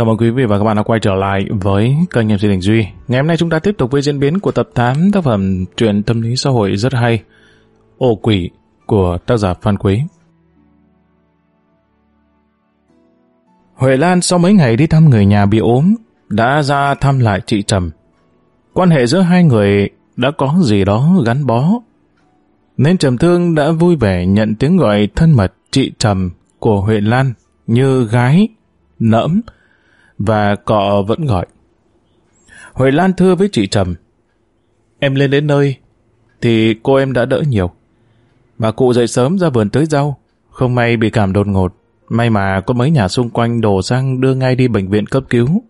cảm ơn quý vị và các bạn đã quay trở lại với kênh MC Đình Duy. Ngày hôm nay chúng ta tiếp tục với diễn biến của tập 8 tác phẩm truyện tâm lý xã hội rất hay Ổ quỷ của tác giả Phan Quý. Huệ Lan sau mấy ngày đi thăm người nhà bị ốm đã ra thăm lại chị Trầm. Quan hệ giữa hai người đã có gì đó gắn bó. Nên Trầm Thương đã vui vẻ nhận tiếng gọi thân mật chị Trầm của Huệ Lan như gái, nẫm, và cọ vẫn gọi. Huệ Lan thưa với chị Trầm, em lên đến nơi, thì cô em đã đỡ nhiều. Bà cụ dậy sớm ra vườn tưới rau, không may bị cảm đột ngột. May mà có mấy nhà xung quanh đổ sang đưa ngay đi bệnh viện cấp cứu.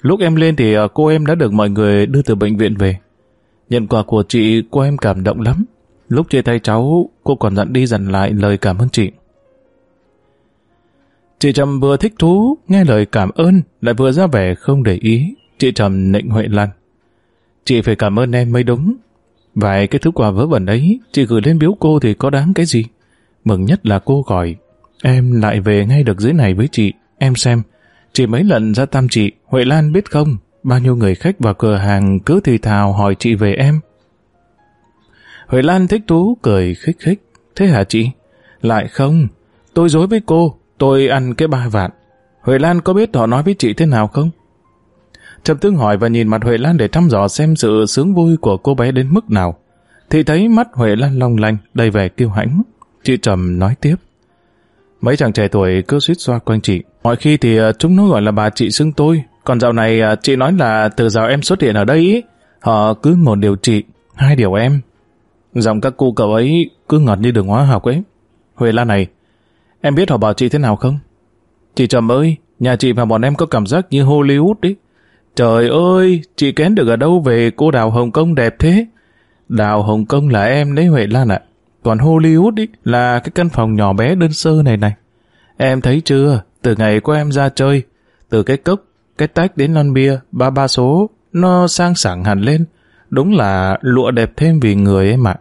Lúc em lên thì ờ, cô em đã được mọi người đưa từ bệnh viện về. Nhận quà của chị, cô em cảm động lắm. Lúc chia tay cháu, cô còn dặn đi dặn lại lời cảm ơn chị. Chị Trầm vừa thích thú, nghe lời cảm ơn, lại vừa ra vẻ không để ý. Chị Trầm nịnh Huệ Lan. Chị phải cảm ơn em mới đúng. Vài cái thứ quà vớ vẩn ấy, chị gửi lên biếu cô thì có đáng cái gì? Mừng nhất là cô gọi. Em lại về ngay được dưới này với chị. Em xem. Chị mấy lần ra thăm chị, Huệ Lan biết không? Bao nhiêu người khách vào cửa hàng cứ thì thào hỏi chị về em. Huệ Lan thích thú, cười khích khích. Thế hả chị? Lại không. Tôi dối với cô, Tôi ăn cái ba vạn. Huệ Lan có biết họ nói với chị thế nào không? Trầm Tương hỏi và nhìn mặt Huệ Lan để thăm dò xem sự sướng vui của cô bé đến mức nào. Thì thấy mắt Huệ Lan long lanh, đầy vẻ kiêu hãnh. Chị Trầm nói tiếp. Mấy chàng trẻ tuổi cứ suýt xoa quanh chị. Mọi khi thì à, chúng nó gọi là bà chị xưng tôi. Còn dạo này à, chị nói là từ giờ em xuất hiện ở đây ý, họ cứ một điều chị, hai điều em. Giọng các cô cậu ấy cứ ngọt như đường hóa học ấy. Huệ Lan này, Em biết họ bảo chị thế nào không? Chị Trầm ơi, nhà chị và bọn em có cảm giác như Hollywood đấy. Trời ơi, chị kén được ở đâu về cô Đào Hồng Kông đẹp thế? Đào Hồng Kông là em đấy Huệ Lan ạ. Còn Hollywood ý, là cái căn phòng nhỏ bé đơn sơ này này. Em thấy chưa, từ ngày của em ra chơi, từ cái cốc, cái tách đến lon bia, ba ba số, nó sang sảng hẳn lên. Đúng là lụa đẹp thêm vì người ấy mà.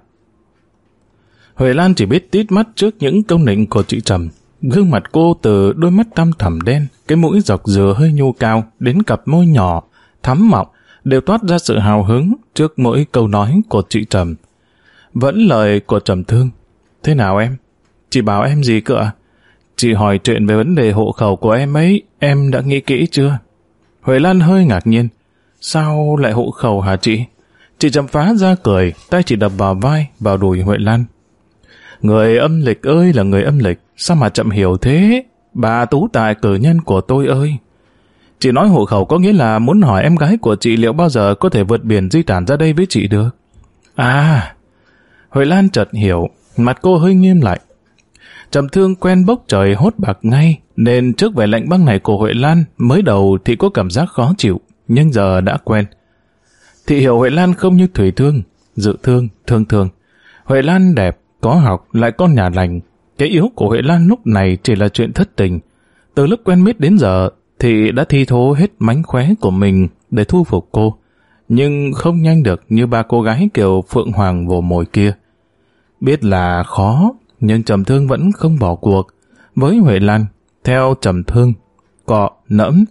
Huệ Lan chỉ biết tít mắt trước những câu nịnh của chị Trầm. Gương mặt cô từ đôi mắt tăm thẳm đen, cái mũi dọc dừa hơi nhô cao, đến cặp môi nhỏ, thắm mọng, đều toát ra sự hào hứng trước mỗi câu nói của chị Trầm. Vẫn lời của Trầm Thương. Thế nào em? Chị bảo em gì cơ ạ? Chị hỏi chuyện về vấn đề hộ khẩu của em ấy, em đã nghĩ kỹ chưa? Huệ Lan hơi ngạc nhiên. Sao lại hộ khẩu hả chị? Chị Trầm phá ra cười, tay chỉ đập vào vai, vào đùi Huệ Lan. Người âm lịch ơi là người âm lịch, sao mà chậm hiểu thế? Bà tú tài cử nhân của tôi ơi! Chị nói hộ khẩu có nghĩa là muốn hỏi em gái của chị liệu bao giờ có thể vượt biển di tản ra đây với chị được. À! Huệ Lan chợt hiểu, mặt cô hơi nghiêm lại. Trầm thương quen bốc trời hốt bạc ngay, nên trước vẻ lạnh băng này của Huệ Lan, mới đầu thì có cảm giác khó chịu, nhưng giờ đã quen. Thị hiểu Huệ Lan không như Thủy Thương, dự thương, thương thương. Huệ Lan đẹp, có học lại con nhà lành. Cái yếu của Huệ Lan lúc này chỉ là chuyện thất tình. Từ lúc quen biết đến giờ thì đã thi thố hết mánh khóe của mình để thu phục cô. Nhưng không nhanh được như ba cô gái kiểu Phượng Hoàng vồ mồi kia. Biết là khó, nhưng Trầm Thương vẫn không bỏ cuộc. Với Huệ Lan, theo Trầm Thương, cọ, nẫm,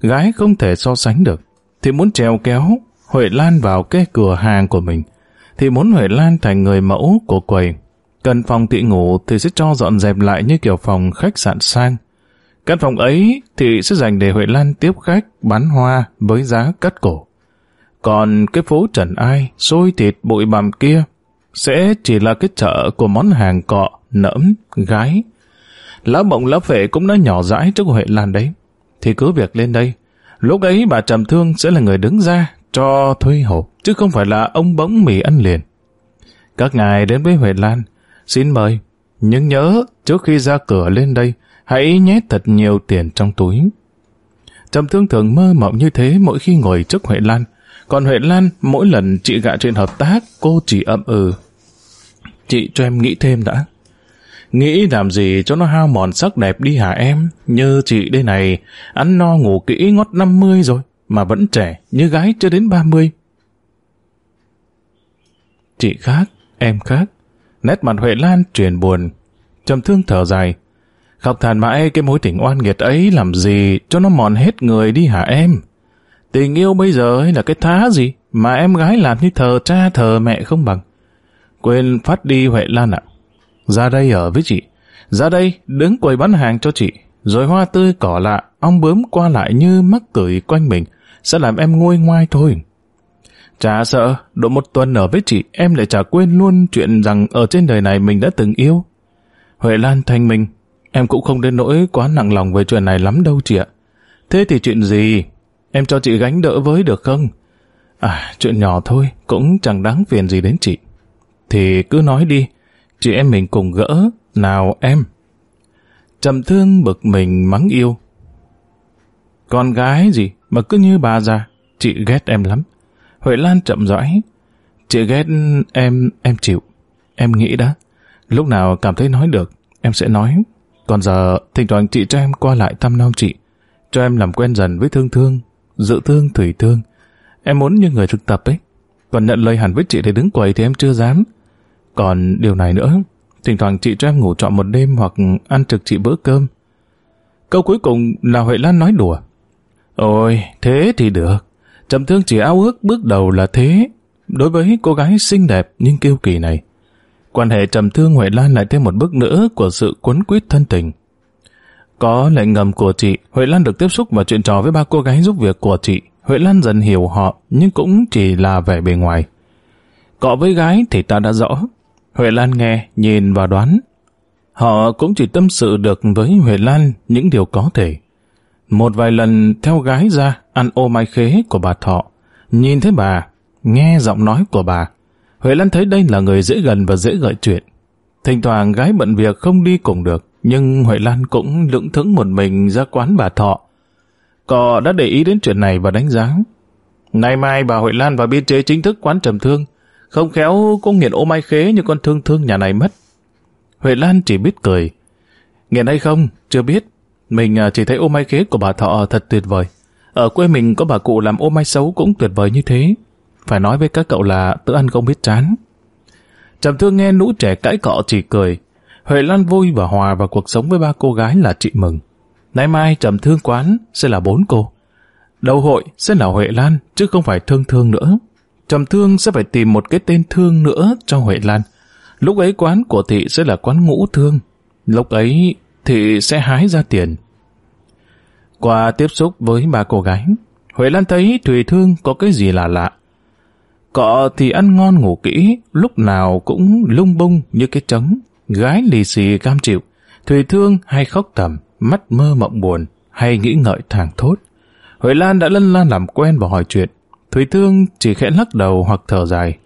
gái không thể so sánh được. Thì muốn treo kéo Huệ Lan vào cái cửa hàng của mình, thì muốn Huệ Lan thành người mẫu của quầy Cần phòng tị ngủ thì sẽ cho dọn dẹp lại như kiểu phòng khách sạn sang. Căn phòng ấy thì sẽ dành để Huệ Lan tiếp khách bán hoa với giá cắt cổ. Còn cái phố Trần Ai, xôi thịt bụi bằm kia sẽ chỉ là cái chợ của món hàng cọ, nẫm, gái. Lá bộng lá phệ cũng đã nhỏ rãi trước Huệ Lan đấy. Thì cứ việc lên đây. Lúc ấy bà Trầm Thương sẽ là người đứng ra cho thuê hộp, chứ không phải là ông bỗng mì ăn liền. Các ngài đến với Huệ Lan, Xin mời. Nhưng nhớ, trước khi ra cửa lên đây, hãy nhét thật nhiều tiền trong túi. Trầm thương thường mơ mộng như thế mỗi khi ngồi trước Huệ Lan. Còn Huệ Lan, mỗi lần chị gạ chuyện hợp tác, cô chỉ ậm ừ. Chị cho em nghĩ thêm đã. Nghĩ làm gì cho nó hao mòn sắc đẹp đi hả em? Như chị đây này, ăn no ngủ kỹ ngót 50 rồi, mà vẫn trẻ, như gái chưa đến 30. Chị khác, em khác. Nét mặt Huệ Lan truyền buồn, Trầm thương thở dài. Khóc than mãi cái mối tình oan nghiệt ấy làm gì cho nó mòn hết người đi hả em? Tình yêu bây giờ ấy là cái thá gì mà em gái làm như thờ cha thờ mẹ không bằng. Quên phát đi Huệ Lan ạ. Ra đây ở với chị. Ra đây đứng quầy bán hàng cho chị. Rồi hoa tươi cỏ lạ, ong bướm qua lại như mắc cười quanh mình. Sẽ làm em nguôi ngoai thôi. Chả sợ, độ một tuần ở với chị, em lại chả quên luôn chuyện rằng ở trên đời này mình đã từng yêu. Huệ Lan thanh minh, em cũng không đến nỗi quá nặng lòng về chuyện này lắm đâu chị ạ. Thế thì chuyện gì? Em cho chị gánh đỡ với được không? À, chuyện nhỏ thôi, cũng chẳng đáng phiền gì đến chị. Thì cứ nói đi, chị em mình cùng gỡ, nào em. Trầm thương bực mình mắng yêu. Con gái gì mà cứ như bà già, chị ghét em lắm. Huệ Lan chậm rãi. Chị ghét em, em chịu. Em nghĩ đã. Lúc nào cảm thấy nói được, em sẽ nói. Còn giờ, thỉnh thoảng chị cho em qua lại thăm non chị. Cho em làm quen dần với thương thương, dự thương, thủy thương. Em muốn như người thực tập ấy. Còn nhận lời hẳn với chị để đứng quầy thì em chưa dám. Còn điều này nữa, thỉnh thoảng chị cho em ngủ trọn một đêm hoặc ăn trực chị bữa cơm. Câu cuối cùng là Huệ Lan nói đùa. Ôi, thế thì được. Trầm thương chỉ ao ước bước đầu là thế. Đối với cô gái xinh đẹp nhưng kiêu kỳ này, quan hệ trầm thương Huệ Lan lại thêm một bước nữa của sự quấn quýt thân tình. Có lệnh ngầm của chị, Huệ Lan được tiếp xúc và chuyện trò với ba cô gái giúp việc của chị. Huệ Lan dần hiểu họ, nhưng cũng chỉ là vẻ bề ngoài. Cọ với gái thì ta đã rõ. Huệ Lan nghe, nhìn và đoán. Họ cũng chỉ tâm sự được với Huệ Lan những điều có thể. Một vài lần theo gái ra ăn ô mai khế của bà Thọ, nhìn thấy bà, nghe giọng nói của bà. Huệ Lan thấy đây là người dễ gần và dễ gợi chuyện. Thỉnh thoảng gái bận việc không đi cùng được, nhưng Huệ Lan cũng lững thững một mình ra quán bà Thọ. Cọ đã để ý đến chuyện này và đánh giá. Nay mai bà Huệ Lan và biên chế chính thức quán trầm thương, không khéo cũng nghiện ô mai khế như con thương thương nhà này mất. Huệ Lan chỉ biết cười. Nghiện hay không, chưa biết. Mình à, chỉ thấy ô mai khế của bà Thọ thật tuyệt vời. Ở quê mình có bà cụ làm ô mai xấu cũng tuyệt vời như thế. Phải nói với các cậu là tự ăn không biết chán. Trầm thương nghe nũ trẻ cãi cọ chỉ cười. Huệ Lan vui và hòa vào cuộc sống với ba cô gái là chị mừng. Nay mai trầm thương quán sẽ là bốn cô. Đầu hội sẽ là Huệ Lan, chứ không phải thương thương nữa. Trầm thương sẽ phải tìm một cái tên thương nữa cho Huệ Lan. Lúc ấy quán của thị sẽ là quán ngũ thương. Lúc ấy thì sẽ hái ra tiền. Qua tiếp xúc với ba cô gái, Huệ Lan thấy Thùy Thương có cái gì lạ lạ. Cọ thì ăn ngon ngủ kỹ, lúc nào cũng lung bung như cái trống, gái lì xì cam chịu. Thùy Thương hay khóc tầm, mắt mơ mộng buồn, hay nghĩ ngợi thẳng thốt. Huệ Lan đã lân lan làm quen và hỏi chuyện. Thùy Thương chỉ khẽ lắc đầu hoặc thở dài.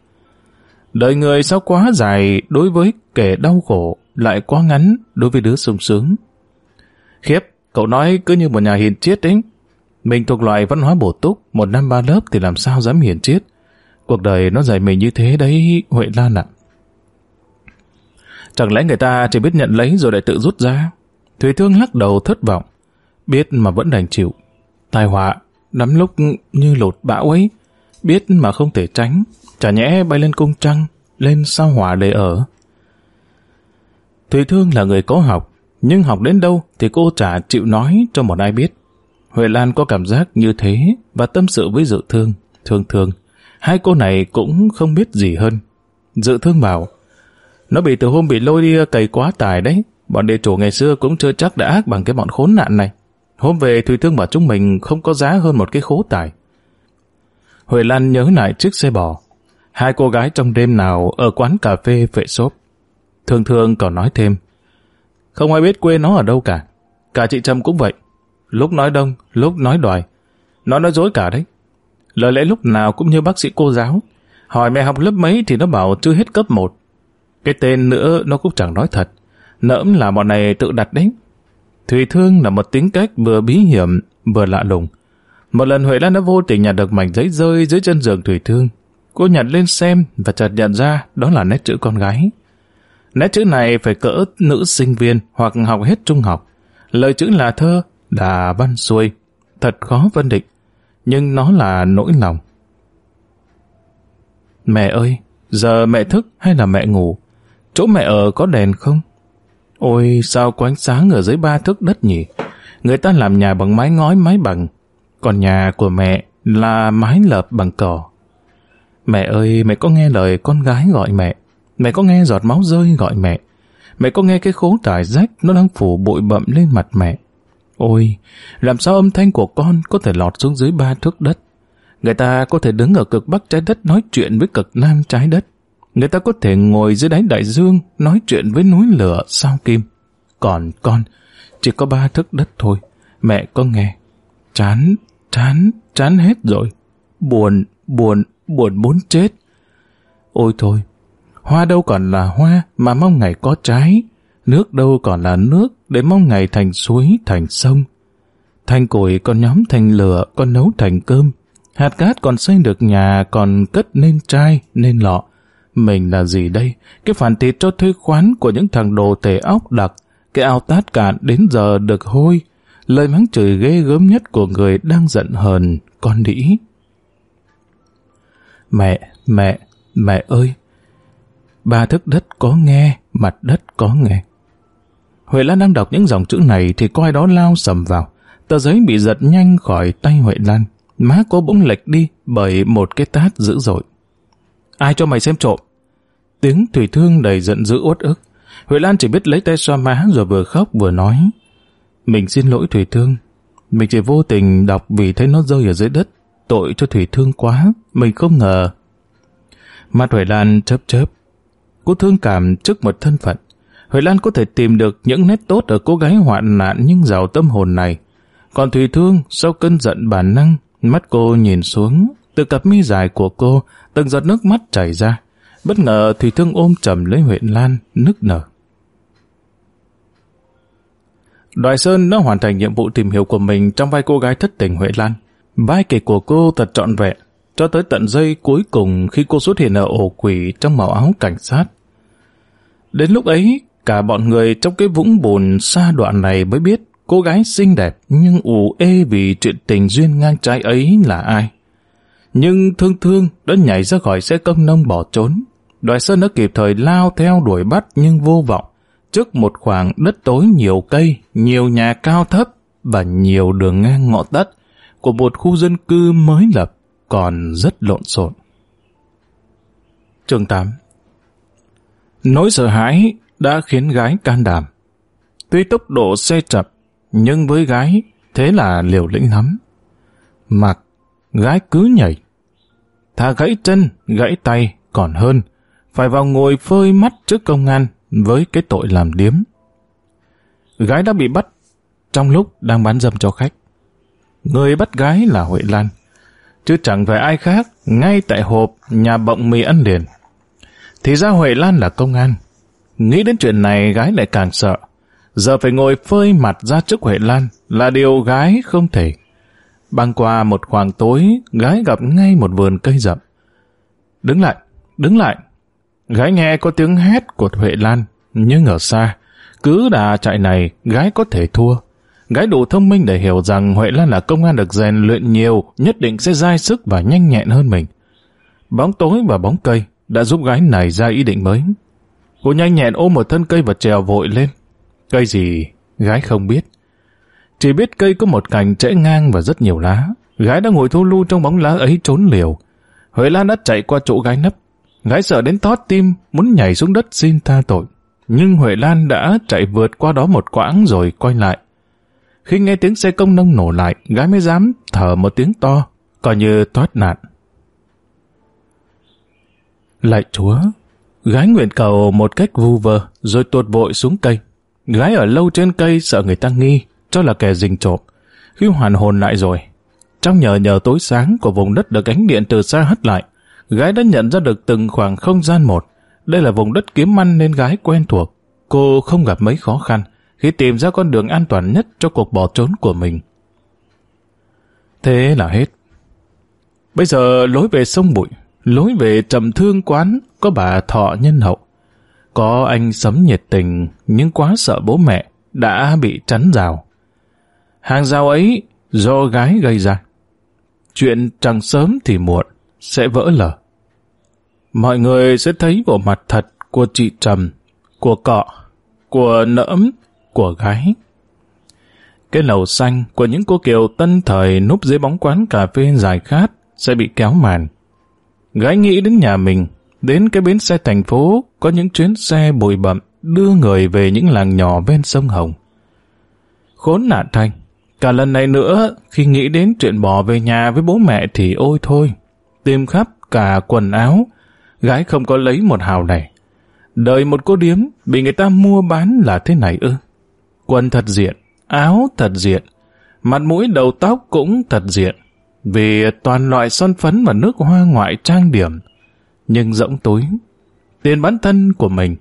Đời người sao quá dài đối với kẻ đau khổ, lại quá ngắn đối với đứa sung sướng. Khiếp, cậu nói cứ như một nhà hiền triết đấy. Mình thuộc loại văn hóa bổ túc, một năm ba lớp thì làm sao dám hiền triết. Cuộc đời nó dạy mình như thế đấy, Huệ Lan ạ. Chẳng lẽ người ta chỉ biết nhận lấy rồi lại tự rút ra? Thủy Thương lắc đầu thất vọng. Biết mà vẫn đành chịu. Tai họa, nắm lúc như lột bão ấy. Biết mà không thể tránh. Chả nhẽ bay lên cung trăng, lên sao hỏa để ở. Thùy Thương là người có học, nhưng học đến đâu thì cô chả chịu nói cho một ai biết. Huệ Lan có cảm giác như thế và tâm sự với Dự Thương, Thương Thương. Hai cô này cũng không biết gì hơn. Dự Thương bảo, nó bị từ hôm bị lôi đi cày quá tài đấy. Bọn đệ chủ ngày xưa cũng chưa chắc đã ác bằng cái bọn khốn nạn này. Hôm về Thùy Thương bảo chúng mình không có giá hơn một cái khố tài. Huệ Lan nhớ lại chiếc xe bò. Hai cô gái trong đêm nào ở quán cà phê vệ xốp. Thường thường còn nói thêm. Không ai biết quê nó ở đâu cả. Cả chị Trâm cũng vậy. Lúc nói đông, lúc nói đoài Nó nói dối cả đấy. Lời lẽ lúc nào cũng như bác sĩ cô giáo. Hỏi mẹ học lớp mấy thì nó bảo chưa hết cấp 1. Cái tên nữa nó cũng chẳng nói thật. Nỡm là bọn này tự đặt đấy. Thùy Thương là một tính cách vừa bí hiểm, vừa lạ lùng. Một lần Huệ Lan đã vô tình nhặt được mảnh giấy rơi dưới chân giường Thùy Thương. Cô nhặt lên xem và chợt nhận ra đó là nét chữ con gái. Nét chữ này phải cỡ nữ sinh viên hoặc học hết trung học. Lời chữ là thơ, là văn xuôi. Thật khó phân định, nhưng nó là nỗi lòng. Mẹ ơi, giờ mẹ thức hay là mẹ ngủ? Chỗ mẹ ở có đèn không? Ôi sao có ánh sáng ở dưới ba thước đất nhỉ? Người ta làm nhà bằng mái ngói mái bằng, còn nhà của mẹ là mái lợp bằng cỏ. Mẹ ơi, mẹ có nghe lời con gái gọi mẹ. Mẹ có nghe giọt máu rơi gọi mẹ. Mẹ có nghe cái khố tải rách nó đang phủ bụi bậm lên mặt mẹ. Ôi, làm sao âm thanh của con có thể lọt xuống dưới ba thước đất? Người ta có thể đứng ở cực bắc trái đất nói chuyện với cực nam trái đất. Người ta có thể ngồi dưới đáy đại dương nói chuyện với núi lửa sao kim. Còn con, chỉ có ba thước đất thôi. Mẹ có nghe. Chán, chán, chán hết rồi. Buồn, buồn, buồn muốn chết. Ôi thôi, hoa đâu còn là hoa mà mong ngày có trái. Nước đâu còn là nước để mong ngày thành suối, thành sông. Thành củi còn nhóm thành lửa, còn nấu thành cơm. Hạt cát còn xây được nhà, còn cất nên chai nên lọ. Mình là gì đây? Cái phản thịt cho thuê khoán của những thằng đồ tể óc đặc, cái ao tát cạn đến giờ được hôi. Lời mắng chửi ghê gớm nhất của người đang giận hờn, con đĩ. Mẹ, mẹ, mẹ ơi! Ba thức đất có nghe, mặt đất có nghe. Huệ Lan đang đọc những dòng chữ này thì coi đó lao sầm vào. Tờ giấy bị giật nhanh khỏi tay Huệ Lan. Má cô bỗng lệch đi bởi một cái tát dữ dội. Ai cho mày xem trộm? Tiếng Thủy Thương đầy giận dữ uất ức. Huệ Lan chỉ biết lấy tay xoa má rồi vừa khóc vừa nói. Mình xin lỗi Thủy Thương. Mình chỉ vô tình đọc vì thấy nó rơi ở dưới đất. Tội cho Thủy Thương quá. Mình không ngờ. Mặt Huệ Lan chớp chớp. Cô thương cảm trước một thân phận. Huệ Lan có thể tìm được những nét tốt ở cô gái hoạn nạn nhưng giàu tâm hồn này. Còn Thùy Thương, sau cơn giận bản năng, mắt cô nhìn xuống, từ cặp mi dài của cô, từng giọt nước mắt chảy ra. Bất ngờ Thùy Thương ôm chầm lấy Huệ Lan, nức nở. Đoài Sơn đã hoàn thành nhiệm vụ tìm hiểu của mình trong vai cô gái thất tình Huệ Lan. Vai kể của cô thật trọn vẹn, cho tới tận giây cuối cùng khi cô xuất hiện ở ổ quỷ trong màu áo cảnh sát. Đến lúc ấy, cả bọn người trong cái vũng bùn xa đoạn này mới biết cô gái xinh đẹp nhưng ủ ê vì chuyện tình duyên ngang trái ấy là ai. Nhưng thương thương đã nhảy ra khỏi xe công nông bỏ trốn. Đoài Sơn đã kịp thời lao theo đuổi bắt nhưng vô vọng trước một khoảng đất tối nhiều cây, nhiều nhà cao thấp và nhiều đường ngang ngõ tắt của một khu dân cư mới lập còn rất lộn xộn. Chương 8 Nỗi sợ hãi đã khiến gái can đảm. Tuy tốc độ xe chậm, nhưng với gái thế là liều lĩnh lắm. Mặc, gái cứ nhảy. Thà gãy chân, gãy tay còn hơn, phải vào ngồi phơi mắt trước công an với cái tội làm điếm. Gái đã bị bắt trong lúc đang bán dâm cho khách. Người bắt gái là Huệ Lan, chứ chẳng phải ai khác ngay tại hộp nhà bọng mì ăn liền. Thì ra Huệ Lan là công an. Nghĩ đến chuyện này gái lại càng sợ. Giờ phải ngồi phơi mặt ra trước Huệ Lan là điều gái không thể. Băng qua một khoảng tối, gái gặp ngay một vườn cây rậm. Đứng lại, đứng lại, Gái nghe có tiếng hét của Huệ Lan, nhưng ở xa, cứ đà chạy này, gái có thể thua. Gái đủ thông minh để hiểu rằng Huệ Lan là công an được rèn luyện nhiều, nhất định sẽ dai sức và nhanh nhẹn hơn mình. Bóng tối và bóng cây đã giúp gái này ra ý định mới. Cô nhanh nhẹn ôm một thân cây và trèo vội lên. Cây gì, gái không biết. Chỉ biết cây có một cành trễ ngang và rất nhiều lá. Gái đã ngồi thu lưu trong bóng lá ấy trốn liều. Huệ Lan đã chạy qua chỗ gái nấp, Gái sợ đến thót tim, muốn nhảy xuống đất xin tha tội. Nhưng Huệ Lan đã chạy vượt qua đó một quãng rồi quay lại. Khi nghe tiếng xe công nông nổ lại, gái mới dám thở một tiếng to, coi như thoát nạn. Lạy chúa, gái nguyện cầu một cách vu vơ, rồi tuột vội xuống cây. Gái ở lâu trên cây sợ người ta nghi, cho là kẻ rình trộm. Khi hoàn hồn lại rồi, trong nhờ nhờ tối sáng của vùng đất được ánh điện từ xa hất lại, Gái đã nhận ra được từng khoảng không gian một. Đây là vùng đất kiếm ăn nên gái quen thuộc. Cô không gặp mấy khó khăn khi tìm ra con đường an toàn nhất cho cuộc bỏ trốn của mình. Thế là hết. Bây giờ lối về sông bụi, lối về trầm thương quán có bà thọ nhân hậu. Có anh sấm nhiệt tình nhưng quá sợ bố mẹ đã bị chắn rào. Hàng rào ấy do gái gây ra. Chuyện chẳng sớm thì muộn sẽ vỡ lở mọi người sẽ thấy bộ mặt thật của chị Trầm, của cọ, của nỡm, của gái. Cái lầu xanh của những cô kiều tân thời núp dưới bóng quán cà phê dài khát sẽ bị kéo màn. Gái nghĩ đến nhà mình, đến cái bến xe thành phố có những chuyến xe bụi bậm đưa người về những làng nhỏ ven sông Hồng. Khốn nạn thanh, cả lần này nữa khi nghĩ đến chuyện bỏ về nhà với bố mẹ thì ôi thôi, tìm khắp cả quần áo, gái không có lấy một hào này. Đời một cô điếm bị người ta mua bán là thế này ư. Quần thật diện, áo thật diện, mặt mũi đầu tóc cũng thật diện, vì toàn loại son phấn và nước hoa ngoại trang điểm, nhưng rỗng túi. Tiền bản thân của mình,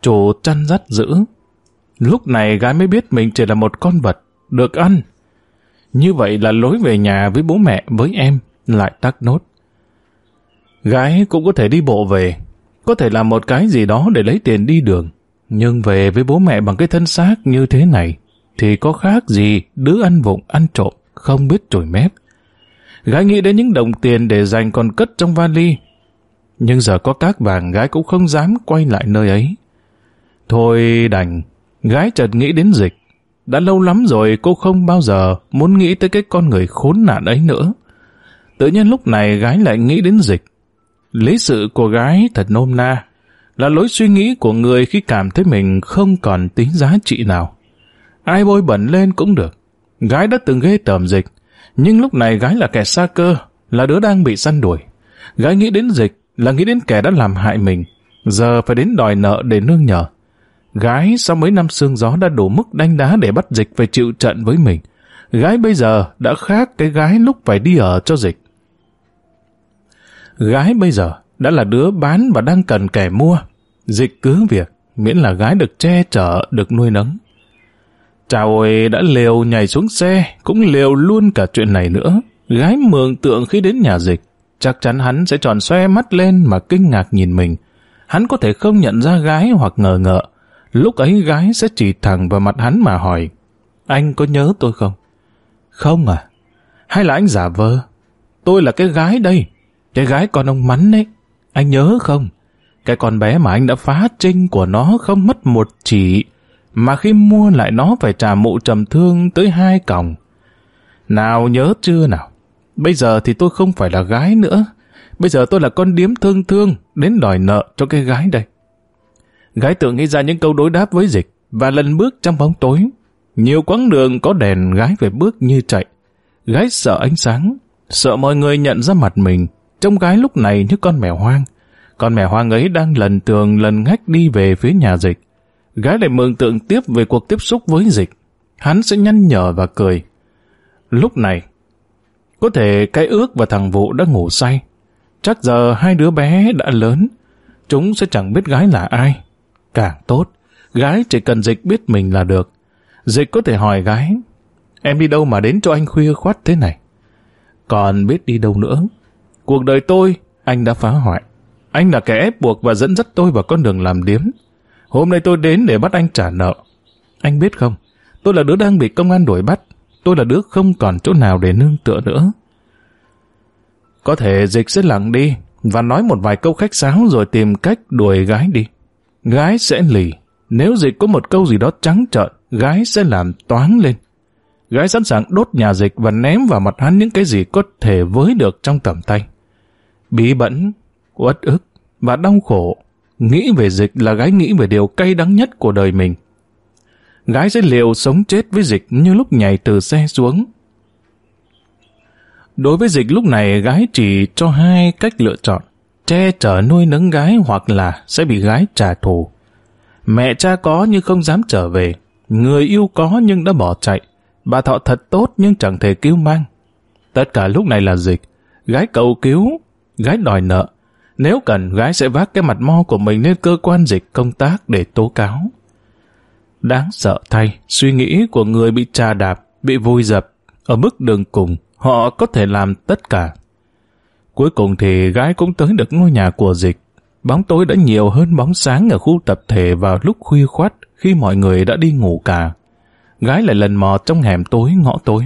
chủ chăn dắt giữ. Lúc này gái mới biết mình chỉ là một con vật, được ăn. Như vậy là lối về nhà với bố mẹ, với em, lại tắc nốt. Gái cũng có thể đi bộ về, có thể làm một cái gì đó để lấy tiền đi đường. Nhưng về với bố mẹ bằng cái thân xác như thế này, thì có khác gì đứa ăn vụng ăn trộm, không biết trồi mép. Gái nghĩ đến những đồng tiền để dành còn cất trong vali. Nhưng giờ có các vàng gái cũng không dám quay lại nơi ấy. Thôi đành, gái chợt nghĩ đến dịch. Đã lâu lắm rồi cô không bao giờ muốn nghĩ tới cái con người khốn nạn ấy nữa. Tự nhiên lúc này gái lại nghĩ đến dịch. Lý sự của gái thật nôm na, là lối suy nghĩ của người khi cảm thấy mình không còn tính giá trị nào. Ai bôi bẩn lên cũng được. Gái đã từng ghê tởm dịch, nhưng lúc này gái là kẻ xa cơ, là đứa đang bị săn đuổi. Gái nghĩ đến dịch là nghĩ đến kẻ đã làm hại mình, giờ phải đến đòi nợ để nương nhờ. Gái sau mấy năm sương gió đã đủ mức đánh đá để bắt dịch phải chịu trận với mình. Gái bây giờ đã khác cái gái lúc phải đi ở cho dịch. Gái bây giờ đã là đứa bán và đang cần kẻ mua. Dịch cứ việc, miễn là gái được che chở, được nuôi nấng. Chào ơi đã liều nhảy xuống xe, cũng liều luôn cả chuyện này nữa. Gái mường tượng khi đến nhà dịch, chắc chắn hắn sẽ tròn xoe mắt lên mà kinh ngạc nhìn mình. Hắn có thể không nhận ra gái hoặc ngờ ngợ. Lúc ấy gái sẽ chỉ thẳng vào mặt hắn mà hỏi, anh có nhớ tôi không? Không à? Hay là anh giả vờ? Tôi là cái gái đây, cái gái con ông Mắn đấy. Anh nhớ không? Cái con bé mà anh đã phá trinh của nó không mất một chỉ, mà khi mua lại nó phải trả mụ trầm thương tới hai còng. Nào nhớ chưa nào? Bây giờ thì tôi không phải là gái nữa. Bây giờ tôi là con điếm thương thương đến đòi nợ cho cái gái đây. Gái tự nghĩ ra những câu đối đáp với dịch và lần bước trong bóng tối. Nhiều quãng đường có đèn gái phải bước như chạy. Gái sợ ánh sáng, sợ mọi người nhận ra mặt mình. Trông gái lúc này như con mèo hoang. Con mèo hoang ấy đang lần tường lần ngách đi về phía nhà dịch. Gái lại mường tượng tiếp về cuộc tiếp xúc với dịch. Hắn sẽ nhăn nhở và cười. Lúc này, có thể cái ước và thằng Vũ đã ngủ say. Chắc giờ hai đứa bé đã lớn. Chúng sẽ chẳng biết gái là ai. Càng tốt, gái chỉ cần dịch biết mình là được. Dịch có thể hỏi gái, em đi đâu mà đến cho anh khuya khoát thế này? Còn biết đi đâu nữa? Cuộc đời tôi, anh đã phá hoại. Anh là kẻ ép buộc và dẫn dắt tôi vào con đường làm điếm. Hôm nay tôi đến để bắt anh trả nợ. Anh biết không, tôi là đứa đang bị công an đuổi bắt. Tôi là đứa không còn chỗ nào để nương tựa nữa. Có thể dịch sẽ lặng đi và nói một vài câu khách sáo rồi tìm cách đuổi gái đi. Gái sẽ lì. Nếu dịch có một câu gì đó trắng trợn, gái sẽ làm toán lên. Gái sẵn sàng đốt nhà dịch và ném vào mặt hắn những cái gì có thể với được trong tầm tay. Bí bẩn, uất ức và đau khổ. Nghĩ về dịch là gái nghĩ về điều cay đắng nhất của đời mình. Gái sẽ liều sống chết với dịch như lúc nhảy từ xe xuống. Đối với dịch lúc này gái chỉ cho hai cách lựa chọn. Che chở nuôi nấng gái hoặc là sẽ bị gái trả thù. Mẹ cha có nhưng không dám trở về. Người yêu có nhưng đã bỏ chạy. Bà thọ thật tốt nhưng chẳng thể cứu mang. Tất cả lúc này là dịch. Gái cầu cứu, gái đòi nợ. Nếu cần, gái sẽ vác cái mặt mo của mình lên cơ quan dịch công tác để tố cáo. Đáng sợ thay, suy nghĩ của người bị trà đạp, bị vùi dập. Ở mức đường cùng, họ có thể làm tất cả. Cuối cùng thì gái cũng tới được ngôi nhà của dịch. Bóng tối đã nhiều hơn bóng sáng ở khu tập thể vào lúc khuya khoát khi mọi người đã đi ngủ cả. Gái lại lần mò trong hẻm tối ngõ tối.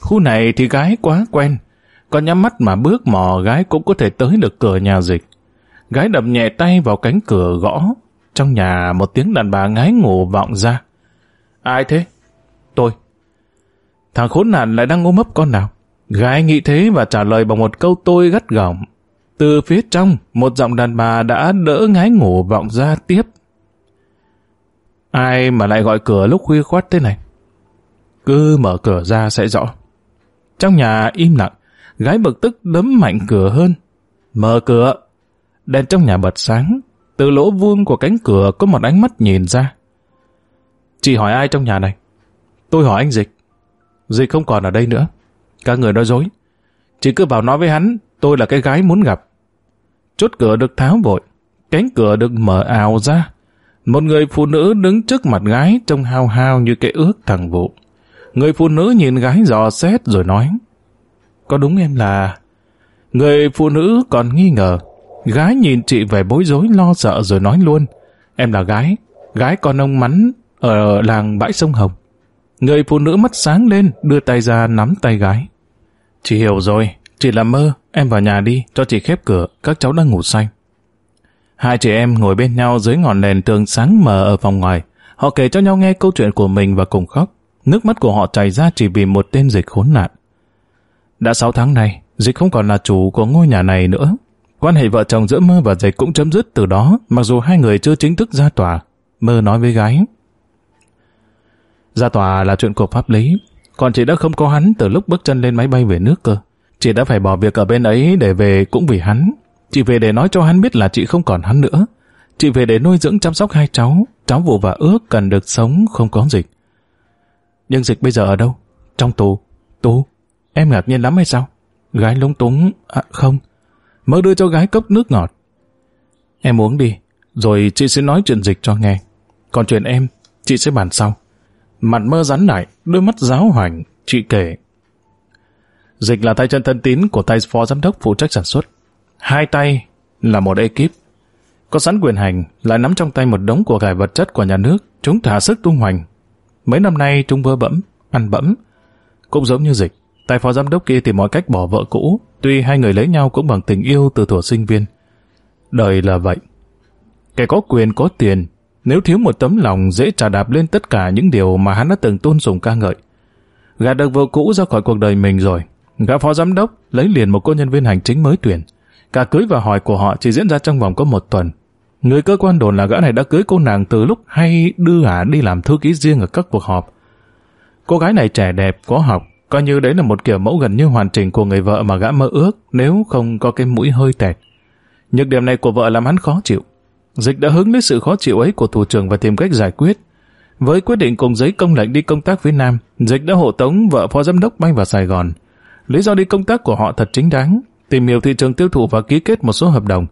Khu này thì gái quá quen có nhắm mắt mà bước mò gái cũng có thể tới được cửa nhà dịch. Gái đập nhẹ tay vào cánh cửa gõ. trong nhà một tiếng đàn bà ngái ngủ vọng ra. Ai thế? Tôi. Thằng khốn nạn lại đang ôm ấp con nào? Gái nghĩ thế và trả lời bằng một câu tôi gắt gỏng. Từ phía trong, một giọng đàn bà đã đỡ ngái ngủ vọng ra tiếp. Ai mà lại gọi cửa lúc khuya khoát thế này? Cứ mở cửa ra sẽ rõ. Trong nhà im lặng, gái bực tức đấm mạnh cửa hơn. Mở cửa. Đèn trong nhà bật sáng. Từ lỗ vuông của cánh cửa có một ánh mắt nhìn ra. Chị hỏi ai trong nhà này? Tôi hỏi anh Dịch. Dịch không còn ở đây nữa. Các người nói dối. Chị cứ bảo nói với hắn, tôi là cái gái muốn gặp. Chốt cửa được tháo vội. Cánh cửa được mở ào ra. Một người phụ nữ đứng trước mặt gái trông hao hao như cái ước thằng vụ. Người phụ nữ nhìn gái dò xét rồi nói có đúng em là... Người phụ nữ còn nghi ngờ. Gái nhìn chị vẻ bối rối lo sợ rồi nói luôn Em là gái, gái con ông Mắn ở làng bãi sông Hồng. Người phụ nữ mắt sáng lên đưa tay ra nắm tay gái. Chị hiểu rồi, chị là mơ, em vào nhà đi, cho chị khép cửa, các cháu đang ngủ say. Hai chị em ngồi bên nhau dưới ngọn đèn tường sáng mờ ở phòng ngoài. Họ kể cho nhau nghe câu chuyện của mình và cùng khóc. Nước mắt của họ chảy ra chỉ vì một tên dịch khốn nạn. Đã 6 tháng nay, dịch không còn là chủ của ngôi nhà này nữa. Quan hệ vợ chồng giữa mơ và dịch cũng chấm dứt từ đó, mặc dù hai người chưa chính thức ra tòa. Mơ nói với gái. Ra tòa là chuyện của pháp lý, còn chị đã không có hắn từ lúc bước chân lên máy bay về nước cơ. Chị đã phải bỏ việc ở bên ấy để về cũng vì hắn. Chị về để nói cho hắn biết là chị không còn hắn nữa. Chị về để nuôi dưỡng chăm sóc hai cháu. Cháu vụ và ước cần được sống không có dịch. Nhưng dịch bây giờ ở đâu? Trong tù. Tù? Em ngạc nhiên lắm hay sao? Gái lúng túng... À, không. Mơ đưa cho gái cốc nước ngọt. Em uống đi. Rồi chị sẽ nói chuyện dịch cho nghe. Còn chuyện em, chị sẽ bàn sau. Mặt mơ rắn lại, đôi mắt giáo hoành, chị kể. Dịch là tay chân thân tín của tay phó giám đốc phụ trách sản xuất. Hai tay là một ekip. Có sẵn quyền hành, lại nắm trong tay một đống của cải vật chất của nhà nước, chúng thả sức tung hoành. Mấy năm nay chúng vơ bẫm, ăn bẫm. Cũng giống như dịch, tại phó giám đốc kia tìm mọi cách bỏ vợ cũ, tuy hai người lấy nhau cũng bằng tình yêu từ thuở sinh viên. Đời là vậy. Kẻ có quyền có tiền, nếu thiếu một tấm lòng dễ trả đạp lên tất cả những điều mà hắn đã từng tôn sùng ca ngợi. Gạt được vợ cũ ra khỏi cuộc đời mình rồi. Gã phó giám đốc lấy liền một cô nhân viên hành chính mới tuyển. Cả cưới và hỏi của họ chỉ diễn ra trong vòng có một tuần. Người cơ quan đồn là gã này đã cưới cô nàng từ lúc hay đưa ả đi làm thư ký riêng ở các cuộc họp. Cô gái này trẻ đẹp, có học, coi như đấy là một kiểu mẫu gần như hoàn chỉnh của người vợ mà gã mơ ước nếu không có cái mũi hơi tẹt. Nhược điểm này của vợ làm hắn khó chịu. Dịch đã hứng đến sự khó chịu ấy của thủ trưởng và tìm cách giải quyết. Với quyết định cùng giấy công lệnh đi công tác với Nam, Dịch đã hộ tống vợ phó giám đốc bay vào Sài Gòn. Lý do đi công tác của họ thật chính đáng, tìm hiểu thị trường tiêu thụ và ký kết một số hợp đồng.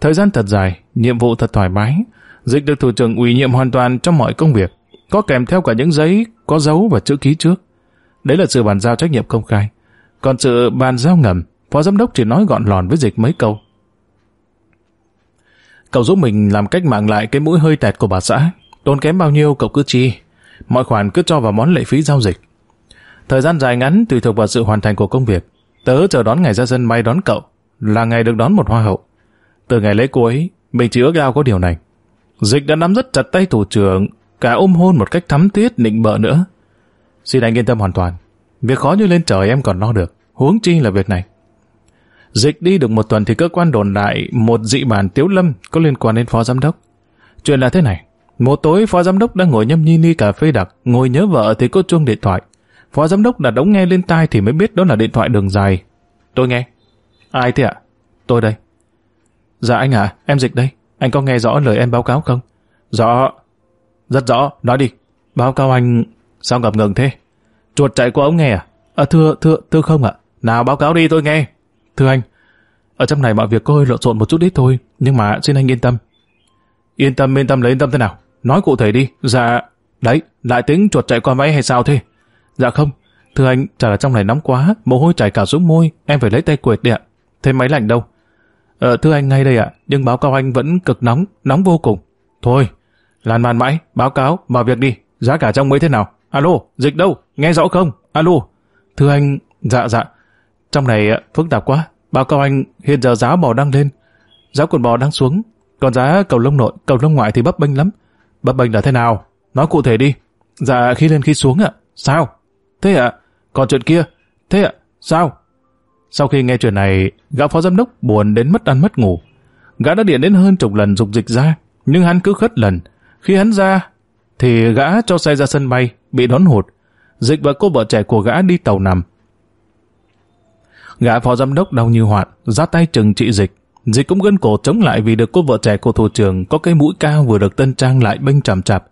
Thời gian thật dài, nhiệm vụ thật thoải mái. Dịch được thủ trưởng ủy nhiệm hoàn toàn trong mọi công việc, có kèm theo cả những giấy có dấu và chữ ký trước. Đấy là sự bàn giao trách nhiệm công khai. Còn sự bàn giao ngầm, phó giám đốc chỉ nói gọn lòn với Dịch mấy câu. Cậu giúp mình làm cách mạng lại cái mũi hơi tẹt của bà xã. Tốn kém bao nhiêu cậu cứ chi. Mọi khoản cứ cho vào món lệ phí giao dịch. Thời gian dài ngắn tùy thuộc vào sự hoàn thành của công việc. Tớ chờ đón ngày ra sân may đón cậu, là ngày được đón một hoa hậu. Từ ngày lễ cuối, mình chỉ ước ao có điều này. Dịch đã nắm rất chặt tay thủ trưởng, cả ôm hôn một cách thắm thiết nịnh bợ nữa. Xin anh yên tâm hoàn toàn. Việc khó như lên trời em còn lo được, huống chi là việc này. Dịch đi được một tuần thì cơ quan đồn đại một dị bản tiếu lâm có liên quan đến phó giám đốc. Chuyện là thế này, một tối phó giám đốc đang ngồi nhâm nhi ly cà phê đặc, ngồi nhớ vợ thì có chuông điện thoại. Phó giám đốc đặt đống nghe lên tai thì mới biết đó là điện thoại đường dài. Tôi nghe. Ai thế ạ? Tôi đây. Dạ anh à, em dịch đây. Anh có nghe rõ lời em báo cáo không? Rõ. Rất rõ, nói đi. Báo cáo anh... Sao ngập ngừng thế? Chuột chạy của ông nghe à? À thưa, thưa, thưa không ạ. Nào báo cáo đi tôi nghe. Thưa anh, ở trong này mọi việc có hơi lộn xộn một chút ít thôi, nhưng mà xin anh yên tâm. Yên tâm, yên tâm lấy yên tâm thế nào? Nói cụ thể đi. Dạ, đấy, lại tính chuột chạy qua máy hay sao thế? Dạ không, thưa anh, chả là trong này nóng quá, mồ hôi chảy cả xuống môi, em phải lấy tay quệt đi ạ. Thế máy lạnh đâu? Ờ, thưa anh ngay đây ạ, nhưng báo cáo anh vẫn cực nóng, nóng vô cùng. Thôi, lan man mãi, báo cáo, vào việc đi, giá cả trong mới thế nào? Alo, dịch đâu, nghe rõ không? Alo, thưa anh, dạ dạ, trong này ờ, phức tạp quá, báo cáo anh hiện giờ giá bò đang lên, giá quần bò đang xuống, Còn giá cầu lông nội, cầu lông ngoại thì bấp bênh lắm. Bấp bênh là thế nào? Nói cụ thể đi. Dạ khi lên khi xuống ạ. Sao? Thế ạ? Còn chuyện kia? Thế ạ? Sao? Sau khi nghe chuyện này, gã phó giám đốc buồn đến mất ăn mất ngủ. Gã đã điện đến hơn chục lần dục dịch ra, nhưng hắn cứ khất lần. Khi hắn ra, thì gã cho xe ra sân bay, bị đón hụt. Dịch và cô vợ trẻ của gã đi tàu nằm. Gã phó giám đốc đau như hoạn, ra tay chừng trị dịch. Dịch cũng gân cổ chống lại vì được cô vợ trẻ của thủ trưởng có cái mũi cao vừa được tân trang lại bênh chằm chạp.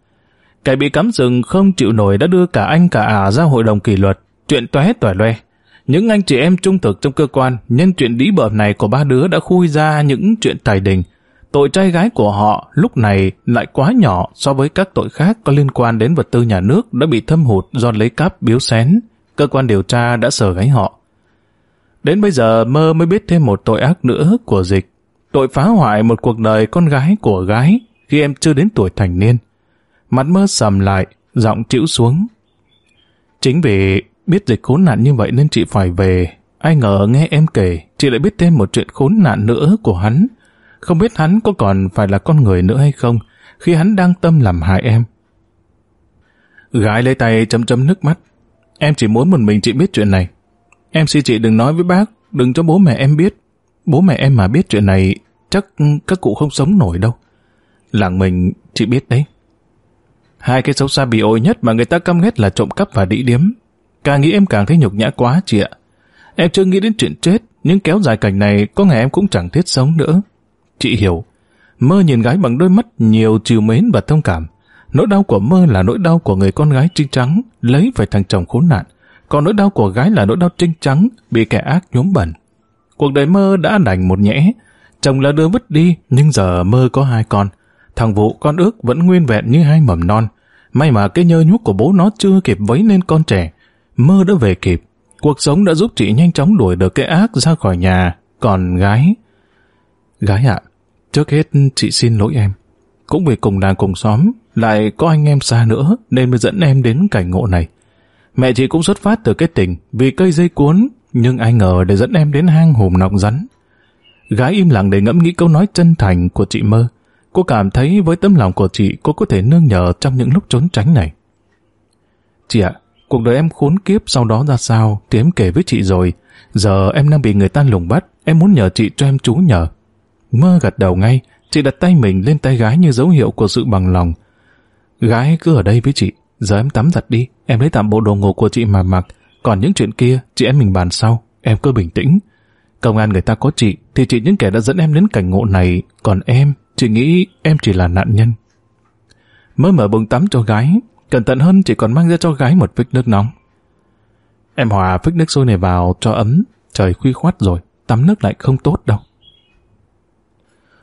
Kẻ bị cắm rừng không chịu nổi đã đưa cả anh cả ả ra hội đồng kỷ luật, chuyện tóe tỏa loe. Những anh chị em trung thực trong cơ quan nhân chuyện đĩ bợm này của ba đứa đã khui ra những chuyện tài đình. Tội trai gái của họ lúc này lại quá nhỏ so với các tội khác có liên quan đến vật tư nhà nước đã bị thâm hụt do lấy cắp biếu xén. Cơ quan điều tra đã sờ gáy họ. Đến bây giờ mơ mới biết thêm một tội ác nữa của dịch. Tội phá hoại một cuộc đời con gái của gái khi em chưa đến tuổi thành niên. Mặt mơ sầm lại, giọng chịu xuống. Chính vì biết dịch khốn nạn như vậy nên chị phải về. Ai ngờ nghe em kể, chị lại biết thêm một chuyện khốn nạn nữa của hắn. Không biết hắn có còn phải là con người nữa hay không, khi hắn đang tâm làm hại em. Gái lấy tay chấm chấm nước mắt. Em chỉ muốn một mình chị biết chuyện này. Em xin chị đừng nói với bác, đừng cho bố mẹ em biết. Bố mẹ em mà biết chuyện này, chắc các cụ không sống nổi đâu. Làng mình, chị biết đấy. Hai cái xấu xa bị ổi nhất mà người ta căm ghét là trộm cắp và đĩ điếm. Càng nghĩ em càng thấy nhục nhã quá chị ạ. Em chưa nghĩ đến chuyện chết, nhưng kéo dài cảnh này có ngày em cũng chẳng thiết sống nữa. Chị hiểu, mơ nhìn gái bằng đôi mắt nhiều chiều mến và thông cảm. Nỗi đau của mơ là nỗi đau của người con gái trinh trắng lấy phải thằng chồng khốn nạn. Còn nỗi đau của gái là nỗi đau trinh trắng bị kẻ ác nhuốm bẩn. Cuộc đời mơ đã đành một nhẽ. Chồng là đứa vứt đi, nhưng giờ mơ có hai con. Thằng Vụ con ước vẫn nguyên vẹn như hai mầm non. May mà cái nhơ nhúc của bố nó chưa kịp vấy lên con trẻ. Mơ đã về kịp. Cuộc sống đã giúp chị nhanh chóng đuổi được cái ác ra khỏi nhà. Còn gái... Gái ạ, trước hết chị xin lỗi em. Cũng vì cùng làng cùng xóm, lại có anh em xa nữa nên mới dẫn em đến cảnh ngộ này. Mẹ chị cũng xuất phát từ cái tình vì cây dây cuốn, nhưng ai ngờ để dẫn em đến hang hùm nọng rắn. Gái im lặng để ngẫm nghĩ câu nói chân thành của chị mơ. Cô cảm thấy với tấm lòng của chị cô có thể nương nhờ trong những lúc trốn tránh này. Chị ạ, cuộc đời em khốn kiếp sau đó ra sao thì em kể với chị rồi. Giờ em đang bị người ta lùng bắt, em muốn nhờ chị cho em chú nhờ. Mơ gật đầu ngay, chị đặt tay mình lên tay gái như dấu hiệu của sự bằng lòng. Gái cứ ở đây với chị, giờ em tắm giặt đi, em lấy tạm bộ đồ ngủ của chị mà mặc. Còn những chuyện kia, chị em mình bàn sau, em cứ bình tĩnh. Công an người ta có chị, thì chị những kẻ đã dẫn em đến cảnh ngộ này, còn em, chị nghĩ em chỉ là nạn nhân. Mới mở bồn tắm cho gái, cẩn thận hơn chị còn mang ra cho gái một vích nước nóng. Em hòa phích nước sôi này vào cho ấm, trời khuya khoát rồi, tắm nước lại không tốt đâu.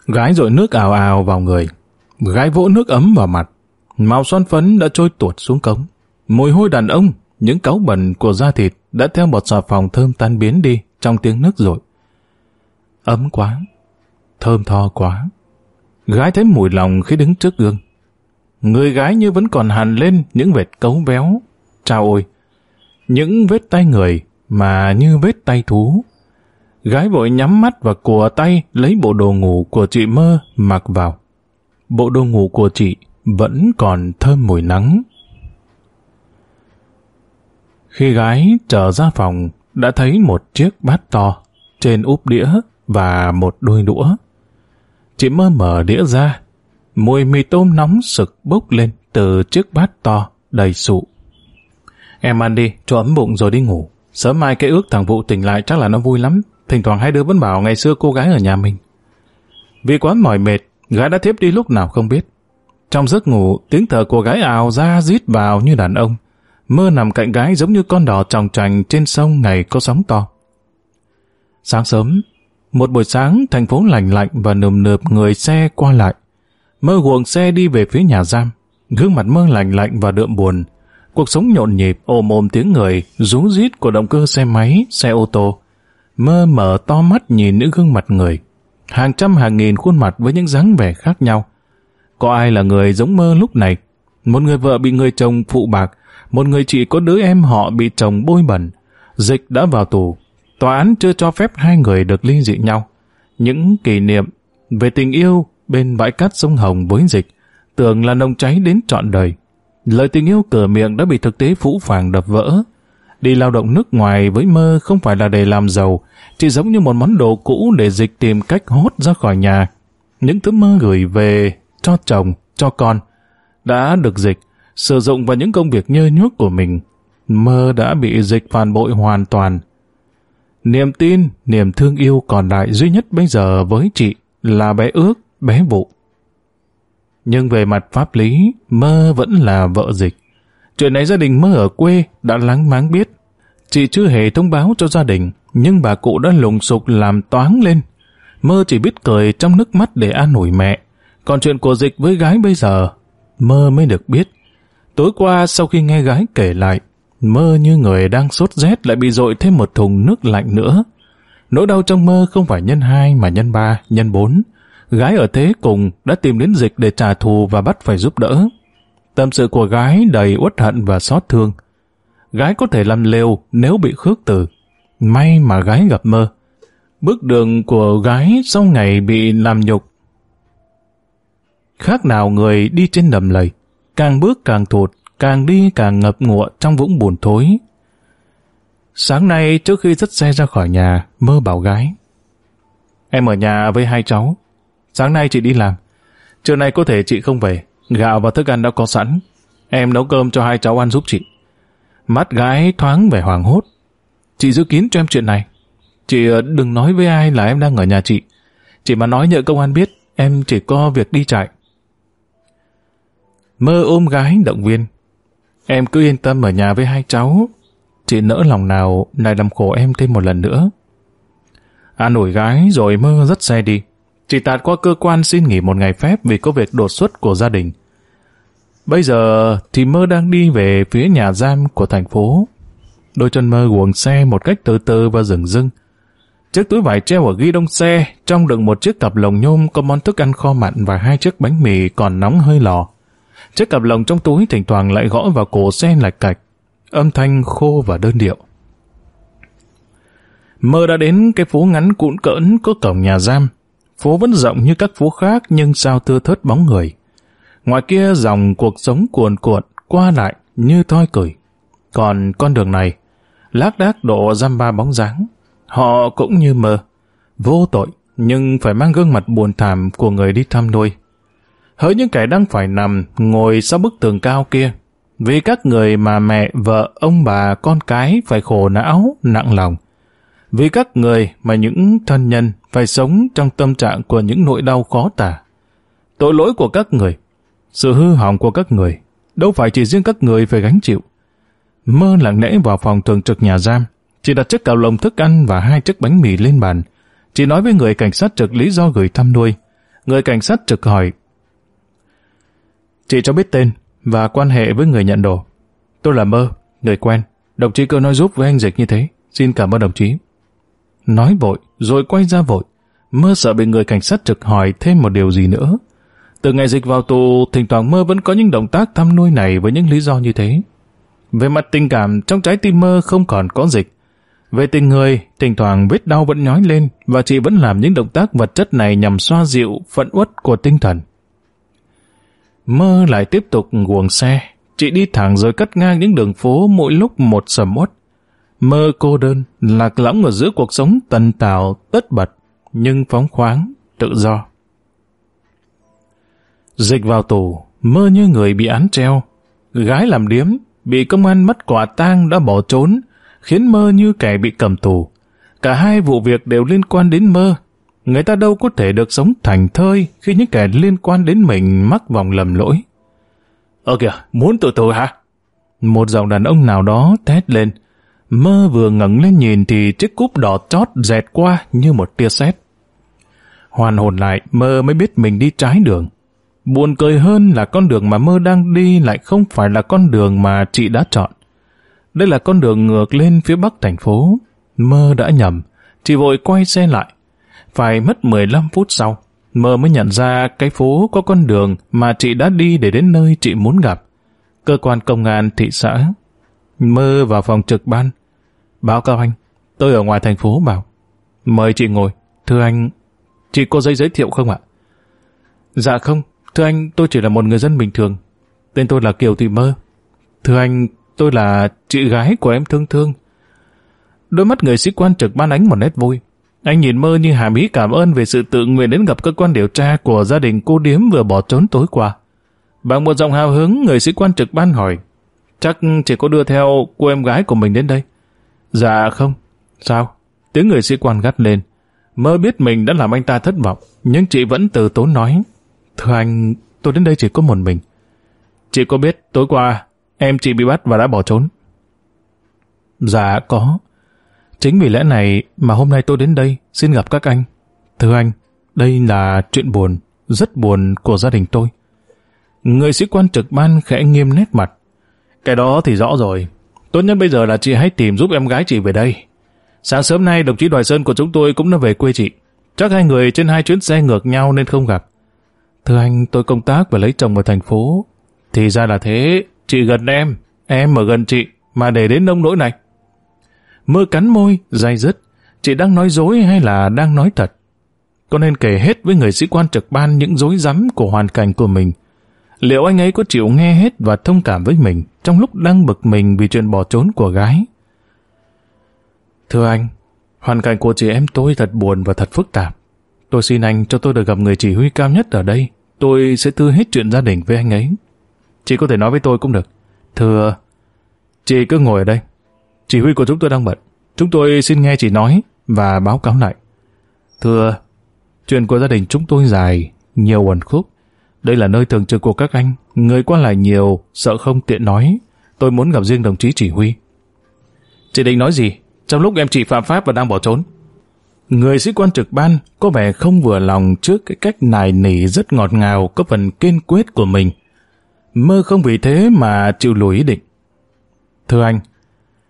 Gái rội nước ào ào vào người, gái vỗ nước ấm vào mặt, màu son phấn đã trôi tuột xuống cống. Mùi hôi đàn ông, những cáu bẩn của da thịt đã theo bọt xà phòng thơm tan biến đi trong tiếng nước rội. Ấm quá, thơm tho quá. Gái thấy mùi lòng khi đứng trước gương. Người gái như vẫn còn hằn lên những vệt cấu béo. Chào ôi! Những vết tay người mà như vết tay thú. Gái vội nhắm mắt và cùa tay lấy bộ đồ ngủ của chị mơ mặc vào. Bộ đồ ngủ của chị vẫn còn thơm mùi nắng. Khi gái trở ra phòng, đã thấy một chiếc bát to, trên úp đĩa và một đôi đũa. Chị mơ mở đĩa ra, mùi mì tôm nóng sực bốc lên từ chiếc bát to đầy sụ. Em ăn đi, cho ấm bụng rồi đi ngủ. Sớm mai cái ước thằng Vụ tỉnh lại chắc là nó vui lắm. Thỉnh thoảng hai đứa vẫn bảo ngày xưa cô gái ở nhà mình. Vì quá mỏi mệt, gái đã thiếp đi lúc nào không biết. Trong giấc ngủ, tiếng thở của gái ảo ra rít vào như đàn ông. Mơ nằm cạnh gái giống như con đỏ tròng trành trên sông ngày có sóng to. Sáng sớm, một buổi sáng thành phố lạnh lạnh và nườm nượp người xe qua lại. Mơ guồng xe đi về phía nhà giam. Gương mặt mơ lạnh lạnh và đượm buồn. Cuộc sống nhộn nhịp, ồm ồm tiếng người, rú rít của động cơ xe máy, xe ô tô. Mơ mở to mắt nhìn những gương mặt người. Hàng trăm hàng nghìn khuôn mặt với những dáng vẻ khác nhau. Có ai là người giống mơ lúc này? Một người vợ bị người chồng phụ bạc, một người chị có đứa em họ bị chồng bôi bẩn. Dịch đã vào tù. Tòa án chưa cho phép hai người được ly dị nhau. Những kỷ niệm về tình yêu bên bãi cát sông Hồng với dịch, tưởng là nồng cháy đến trọn đời. Lời tình yêu cửa miệng đã bị thực tế phũ phàng đập vỡ. Đi lao động nước ngoài với mơ không phải là để làm giàu, chỉ giống như một món đồ cũ để dịch tìm cách hốt ra khỏi nhà. Những thứ mơ gửi về cho chồng, cho con, đã được dịch, sử dụng vào những công việc nhơ nhuốc của mình. Mơ đã bị dịch phản bội hoàn toàn. Niềm tin, niềm thương yêu còn lại duy nhất bây giờ với chị là bé ước, bé vụ. Nhưng về mặt pháp lý, mơ vẫn là vợ dịch. Chuyện này gia đình mơ ở quê đã lắng máng biết. Chị chưa hề thông báo cho gia đình, nhưng bà cụ đã lùng sục làm toáng lên. Mơ chỉ biết cười trong nước mắt để an ủi mẹ. Còn chuyện của dịch với gái bây giờ, mơ mới được biết. Tối qua sau khi nghe gái kể lại, mơ như người đang sốt rét lại bị dội thêm một thùng nước lạnh nữa. Nỗi đau trong mơ không phải nhân hai mà nhân ba, nhân bốn. Gái ở thế cùng đã tìm đến dịch để trả thù và bắt phải giúp đỡ. Tâm sự của gái đầy uất hận và xót thương. Gái có thể làm lều nếu bị khước từ. May mà gái gặp mơ. Bước đường của gái sau ngày bị làm nhục. Khác nào người đi trên đầm lầy. Càng bước càng thụt, càng đi càng ngập ngụa trong vũng bùn thối. Sáng nay trước khi dắt xe ra khỏi nhà, mơ bảo gái. Em ở nhà với hai cháu. Sáng nay chị đi làm. Trưa nay có thể chị không về. Gạo và thức ăn đã có sẵn. Em nấu cơm cho hai cháu ăn giúp chị. Mắt gái thoáng vẻ hoàng hốt. Chị giữ kín cho em chuyện này. Chị ờ, đừng nói với ai là em đang ở nhà chị. Chị mà nói nhờ công an biết, em chỉ có việc đi chạy. Mơ ôm gái động viên. Em cứ yên tâm ở nhà với hai cháu. Chị nỡ lòng nào lại làm khổ em thêm một lần nữa. An ủi gái rồi mơ rất xe đi. Chị Tạt qua cơ quan xin nghỉ một ngày phép vì có việc đột xuất của gia đình. Bây giờ thì mơ đang đi về phía nhà giam của thành phố. Đôi chân mơ guồng xe một cách từ từ và rừng rưng. Chiếc túi vải treo ở ghi đông xe, trong đựng một chiếc cặp lồng nhôm có món thức ăn kho mặn và hai chiếc bánh mì còn nóng hơi lò. Chiếc cặp lồng trong túi thỉnh thoảng lại gõ vào cổ xe lạch cạch, âm thanh khô và đơn điệu. Mơ đã đến cái phố ngắn cũn cỡn có cổng nhà giam. Phố vẫn rộng như các phố khác nhưng sao thưa thớt bóng người. Ngoài kia dòng cuộc sống cuồn cuộn, qua lại như thoi cười. Còn con đường này, lác đác độ giam ba bóng dáng. Họ cũng như mơ, vô tội, nhưng phải mang gương mặt buồn thảm của người đi thăm nuôi. Hỡi những kẻ đang phải nằm, ngồi sau bức tường cao kia, vì các người mà mẹ, vợ, ông bà, con cái phải khổ não, nặng lòng. Vì các người mà những thân nhân phải sống trong tâm trạng của những nỗi đau khó tả. Tội lỗi của các người, sự hư hỏng của các người, đâu phải chỉ riêng các người phải gánh chịu. Mơ lặng lẽ vào phòng thường trực nhà giam, chỉ đặt chiếc cào lồng thức ăn và hai chiếc bánh mì lên bàn. Chỉ nói với người cảnh sát trực lý do gửi thăm nuôi. Người cảnh sát trực hỏi. Chị cho biết tên và quan hệ với người nhận đồ. Tôi là Mơ, người quen. Đồng chí cơ nói giúp với anh Dịch như thế. Xin cảm ơn đồng chí. Nói vội, rồi quay ra vội. Mơ sợ bị người cảnh sát trực hỏi thêm một điều gì nữa. Từ ngày Dịch vào tù, thỉnh thoảng Mơ vẫn có những động tác thăm nuôi này với những lý do như thế. Về mặt tình cảm, trong trái tim Mơ không còn có Dịch. Về tình người, thỉnh thoảng vết đau vẫn nhói lên và chị vẫn làm những động tác vật chất này nhằm xoa dịu phận uất của tinh thần. Mơ lại tiếp tục guồng xe, chị đi thẳng rồi cắt ngang những đường phố mỗi lúc một sầm uất. Mơ cô đơn, lạc lõng ở giữa cuộc sống tần tào, tất bật, nhưng phóng khoáng, tự do. Dịch vào tù, mơ như người bị án treo. Gái làm điếm, bị công an mất quả tang đã bỏ trốn, khiến mơ như kẻ bị cầm tù. Cả hai vụ việc đều liên quan đến mơ. Người ta đâu có thể được sống thành thơi khi những kẻ liên quan đến mình mắc vòng lầm lỗi. Ơ kìa, muốn tự tử hả? Một giọng đàn ông nào đó thét lên. Mơ vừa ngẩng lên nhìn thì chiếc cúp đỏ chót dẹt qua như một tia sét. Hoàn hồn lại, mơ mới biết mình đi trái đường. Buồn cười hơn là con đường mà mơ đang đi lại không phải là con đường mà chị đã chọn. Đây là con đường ngược lên phía bắc thành phố. Mơ đã nhầm, chị vội quay xe lại. Phải mất 15 phút sau, mơ mới nhận ra cái phố có con đường mà chị đã đi để đến nơi chị muốn gặp. Cơ quan công an thị xã. Mơ vào phòng trực ban. Báo cáo anh, tôi ở ngoài thành phố bảo. Mời chị ngồi. Thưa anh, chị có giấy giới thiệu không ạ? Dạ không, thưa anh, tôi chỉ là một người dân bình thường. Tên tôi là Kiều Thị Mơ. Thưa anh, tôi là chị gái của em Thương Thương. Đôi mắt người sĩ quan trực ban ánh một nét vui. Anh nhìn Mơ như hàm ý cảm ơn về sự tự nguyện đến gặp cơ quan điều tra của gia đình cô điếm vừa bỏ trốn tối qua. Bằng một giọng hào hứng, người sĩ quan trực ban hỏi, chắc chỉ có đưa theo cô em gái của mình đến đây. Dạ không. Sao? Tiếng người sĩ quan gắt lên. Mơ biết mình đã làm anh ta thất vọng, nhưng chị vẫn từ tốn nói. Thưa anh, tôi đến đây chỉ có một mình. Chị có biết tối qua em chị bị bắt và đã bỏ trốn? Dạ có. Chính vì lẽ này mà hôm nay tôi đến đây xin gặp các anh. Thưa anh, đây là chuyện buồn, rất buồn của gia đình tôi. Người sĩ quan trực ban khẽ nghiêm nét mặt. Cái đó thì rõ rồi. Tốt nhất bây giờ là chị hãy tìm giúp em gái chị về đây. Sáng sớm nay đồng chí Đoài Sơn của chúng tôi cũng đã về quê chị. Chắc hai người trên hai chuyến xe ngược nhau nên không gặp. Thưa anh, tôi công tác và lấy chồng ở thành phố. Thì ra là thế, chị gần em, em ở gần chị, mà để đến nông nỗi này. Mưa cắn môi, dai dứt. Chị đang nói dối hay là đang nói thật? Có nên kể hết với người sĩ quan trực ban những dối rắm của hoàn cảnh của mình. Liệu anh ấy có chịu nghe hết và thông cảm với mình trong lúc đang bực mình vì chuyện bỏ trốn của gái? Thưa anh, hoàn cảnh của chị em tôi thật buồn và thật phức tạp. Tôi xin anh cho tôi được gặp người chỉ huy cao nhất ở đây. Tôi sẽ tư hết chuyện gia đình với anh ấy. Chị có thể nói với tôi cũng được. Thưa, chị cứ ngồi ở đây. Chỉ huy của chúng tôi đang bận. Chúng tôi xin nghe chị nói và báo cáo lại. Thưa, chuyện của gia đình chúng tôi dài, nhiều uẩn khúc. Đây là nơi thường trực của các anh. Người qua lại nhiều, sợ không tiện nói. Tôi muốn gặp riêng đồng chí chỉ huy. Chị định nói gì? Trong lúc em chị phạm pháp và đang bỏ trốn. Người sĩ quan trực ban có vẻ không vừa lòng trước cái cách nài nỉ rất ngọt ngào có phần kiên quyết của mình. Mơ không vì thế mà chịu lùi ý định. Thưa anh,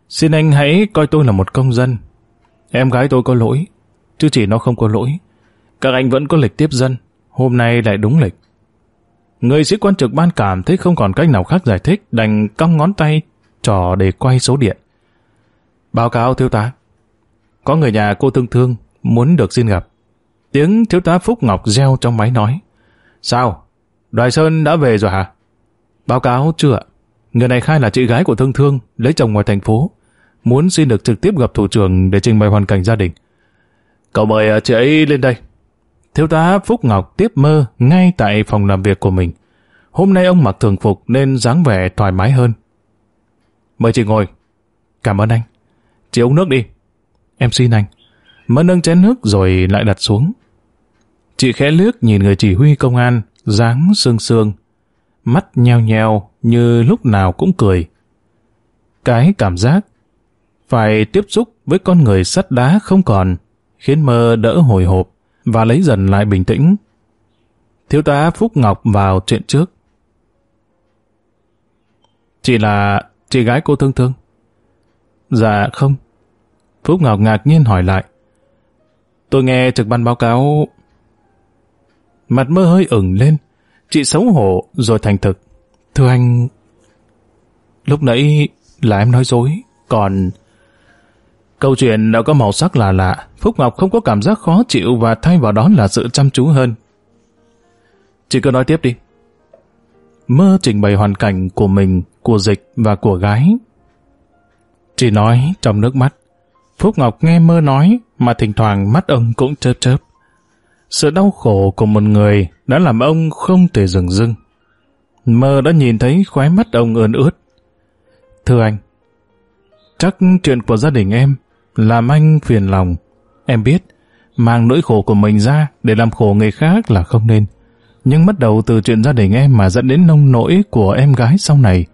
xin anh hãy coi tôi là một công dân. Em gái tôi có lỗi, chứ chỉ nó không có lỗi. Các anh vẫn có lịch tiếp dân, hôm nay lại đúng lịch. Người sĩ quan trực ban cảm thấy không còn cách nào khác giải thích, đành cong ngón tay trò để quay số điện. Báo cáo thiếu tá. Có người nhà cô thương thương muốn được xin gặp. Tiếng thiếu tá Phúc Ngọc reo trong máy nói. Sao? Đoài Sơn đã về rồi hả? Báo cáo chưa ạ? Người này khai là chị gái của thương thương, lấy chồng ngoài thành phố. Muốn xin được trực tiếp gặp thủ trưởng để trình bày hoàn cảnh gia đình. Cậu mời à, chị ấy lên đây. Thiếu tá Phúc Ngọc tiếp mơ ngay tại phòng làm việc của mình. Hôm nay ông mặc thường phục nên dáng vẻ thoải mái hơn. Mời chị ngồi. Cảm ơn anh. Chị uống nước đi. Em xin anh. Mẫn nâng chén nước rồi lại đặt xuống. Chị khẽ liếc nhìn người chỉ huy công an, dáng sương sương, mắt nheo nheo như lúc nào cũng cười. Cái cảm giác phải tiếp xúc với con người sắt đá không còn, khiến mơ đỡ hồi hộp và lấy dần lại bình tĩnh. Thiếu tá Phúc Ngọc vào chuyện trước. Chị là chị gái cô Thương Thương? Dạ không. Phúc Ngọc ngạc nhiên hỏi lại. Tôi nghe trực ban báo cáo... Mặt mơ hơi ửng lên. Chị xấu hổ rồi thành thực. Thưa anh... Lúc nãy là em nói dối. Còn... Câu chuyện đã có màu sắc là lạ. Phúc Ngọc không có cảm giác khó chịu và thay vào đó là sự chăm chú hơn. Chị cứ nói tiếp đi. Mơ trình bày hoàn cảnh của mình, của dịch và của gái. Chị nói trong nước mắt. Phúc Ngọc nghe mơ nói mà thỉnh thoảng mắt ông cũng chớp chớp. Sự đau khổ của một người đã làm ông không thể dừng dưng. Mơ đã nhìn thấy khóe mắt ông ươn ướt. Thưa anh, chắc chuyện của gia đình em làm anh phiền lòng. Em biết, mang nỗi khổ của mình ra để làm khổ người khác là không nên. Nhưng bắt đầu từ chuyện gia đình em mà dẫn đến nông nỗi của em gái sau này.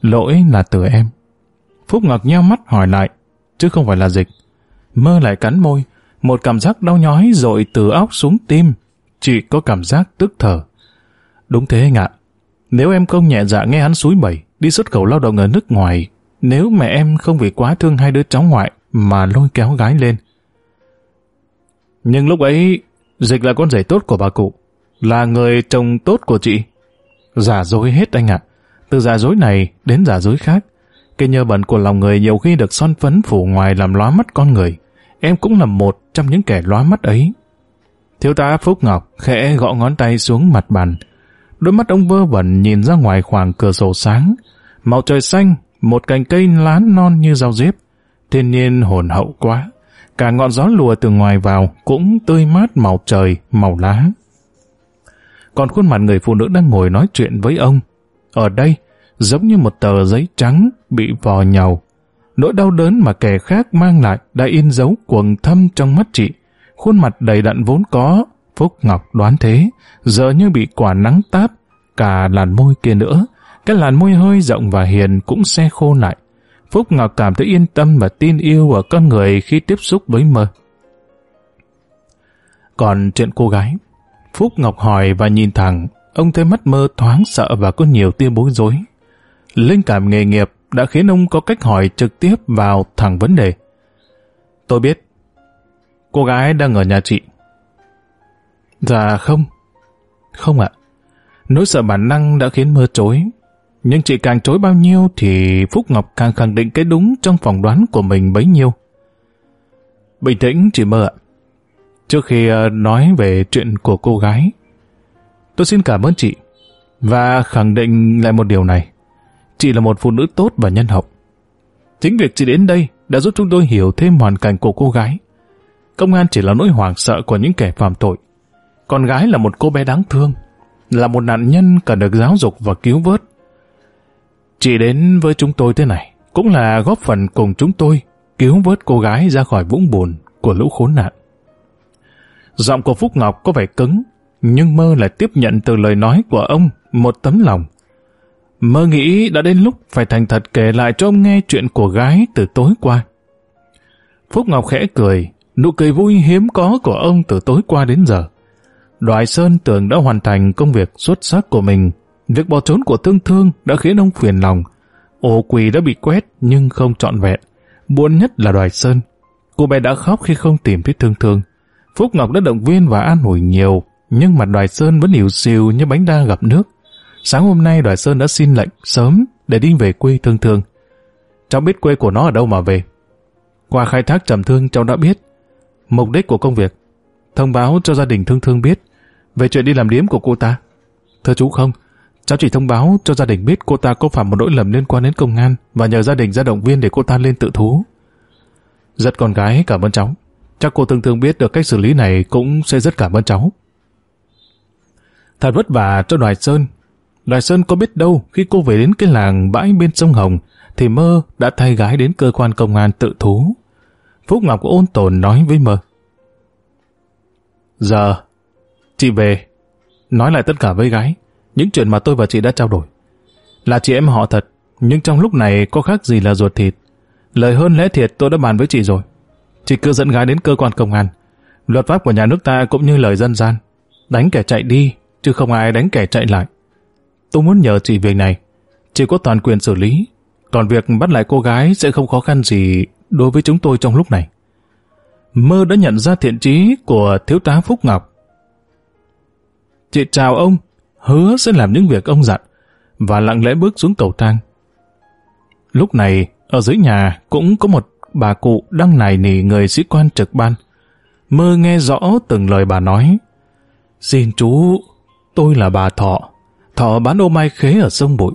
Lỗi là từ em. Phúc Ngọc nheo mắt hỏi lại, chứ không phải là dịch. Mơ lại cắn môi, một cảm giác đau nhói dội từ óc xuống tim. Chị có cảm giác tức thở. Đúng thế anh ạ. Nếu em không nhẹ dạ nghe hắn suối bẩy, đi xuất khẩu lao động ở nước ngoài, nếu mẹ em không vì quá thương hai đứa cháu ngoại mà lôi kéo gái lên. Nhưng lúc ấy, dịch là con rể tốt của bà cụ, là người chồng tốt của chị. Giả dối hết anh ạ. Từ giả dối này đến giả dối khác, cái nhơ bẩn của lòng người nhiều khi được son phấn phủ ngoài làm lóa mắt con người. Em cũng là một trong những kẻ lóa mắt ấy. Thiếu tá Phúc Ngọc khẽ gõ ngón tay xuống mặt bàn. Đôi mắt ông vơ vẩn nhìn ra ngoài khoảng cửa sổ sáng. Màu trời xanh, một cành cây lá non như rau diếp. Thiên nhiên hồn hậu quá. Cả ngọn gió lùa từ ngoài vào cũng tươi mát màu trời, màu lá. Còn khuôn mặt người phụ nữ đang ngồi nói chuyện với ông. Ở đây, giống như một tờ giấy trắng bị vò nhàu. Nỗi đau đớn mà kẻ khác mang lại đã in dấu quầng thâm trong mắt chị. Khuôn mặt đầy đặn vốn có, Phúc Ngọc đoán thế, giờ như bị quả nắng táp, cả làn môi kia nữa. Cái làn môi hơi rộng và hiền cũng xe khô lại. Phúc Ngọc cảm thấy yên tâm và tin yêu ở con người khi tiếp xúc với mơ. Còn chuyện cô gái, Phúc Ngọc hỏi và nhìn thẳng, ông thấy mắt mơ thoáng sợ và có nhiều tia bối rối. Linh cảm nghề nghiệp đã khiến ông có cách hỏi trực tiếp vào thẳng vấn đề. Tôi biết, cô gái đang ở nhà chị. Dạ không. Không ạ. Nỗi sợ bản năng đã khiến mơ chối. Nhưng chị càng chối bao nhiêu thì Phúc Ngọc càng khẳng định cái đúng trong phỏng đoán của mình bấy nhiêu. Bình tĩnh chị mơ ạ. Trước khi ờ, nói về chuyện của cô gái, tôi xin cảm ơn chị và khẳng định lại một điều này. Chị là một phụ nữ tốt và nhân hậu. Chính việc chị đến đây đã giúp chúng tôi hiểu thêm hoàn cảnh của cô gái. Công an chỉ là nỗi hoảng sợ của những kẻ phạm tội. Con gái là một cô bé đáng thương, là một nạn nhân cần được giáo dục và cứu vớt. Chị đến với chúng tôi thế này cũng là góp phần cùng chúng tôi cứu vớt cô gái ra khỏi vũng bùn của lũ khốn nạn. Giọng của Phúc Ngọc có vẻ cứng, nhưng mơ lại tiếp nhận từ lời nói của ông một tấm lòng. Mơ nghĩ đã đến lúc phải thành thật kể lại cho ông nghe chuyện của gái từ tối qua. Phúc Ngọc khẽ cười, nụ cười vui hiếm có của ông từ tối qua đến giờ. Đoại Sơn tưởng đã hoàn thành công việc xuất sắc của mình. Việc bỏ trốn của Thương Thương đã khiến ông phiền lòng. Ổ quỳ đã bị quét nhưng không trọn vẹn. Buồn nhất là đoài Sơn. Cô bé đã khóc khi không tìm thấy Thương Thương. Phúc Ngọc đã động viên và an ủi nhiều, nhưng mặt đoài Sơn vẫn hiểu xìu như bánh đa gặp nước. Sáng hôm nay đoài Sơn đã xin lệnh sớm để đi về quê Thương Thương. Cháu biết quê của nó ở đâu mà về. Qua khai thác trầm thương cháu đã biết mục đích của công việc thông báo cho gia đình thương thương biết về chuyện đi làm điếm của cô ta. Thưa chú không, cháu chỉ thông báo cho gia đình biết cô ta có phạm một lỗi lầm liên quan đến công an và nhờ gia đình ra động viên để cô ta lên tự thú. Rất con gái cảm ơn cháu. Chắc cô thường thương biết được cách xử lý này cũng sẽ rất cảm ơn cháu. Thật vất vả cho Đoài Sơn. Đoài Sơn có biết đâu khi cô về đến cái làng bãi bên sông Hồng thì mơ đã thay gái đến cơ quan công an tự thú. Phúc Ngọc ôn tồn nói với mơ. Giờ, chị về, nói lại tất cả với gái, những chuyện mà tôi và chị đã trao đổi. Là chị em họ thật, nhưng trong lúc này có khác gì là ruột thịt. Lời hơn lẽ thiệt tôi đã bàn với chị rồi. Chị cứ dẫn gái đến cơ quan công an. Luật pháp của nhà nước ta cũng như lời dân gian. Đánh kẻ chạy đi, chứ không ai đánh kẻ chạy lại. Tôi muốn nhờ chị việc này. Chị có toàn quyền xử lý. Còn việc bắt lại cô gái sẽ không khó khăn gì đối với chúng tôi trong lúc này. Mơ đã nhận ra thiện trí của thiếu tá Phúc Ngọc. Chị chào ông, hứa sẽ làm những việc ông dặn, và lặng lẽ bước xuống cầu thang. Lúc này, ở dưới nhà cũng có một bà cụ đang nài nỉ người sĩ quan trực ban. Mơ nghe rõ từng lời bà nói. Xin chú, tôi là bà Thọ. Thọ bán ô mai khế ở sông Bụi.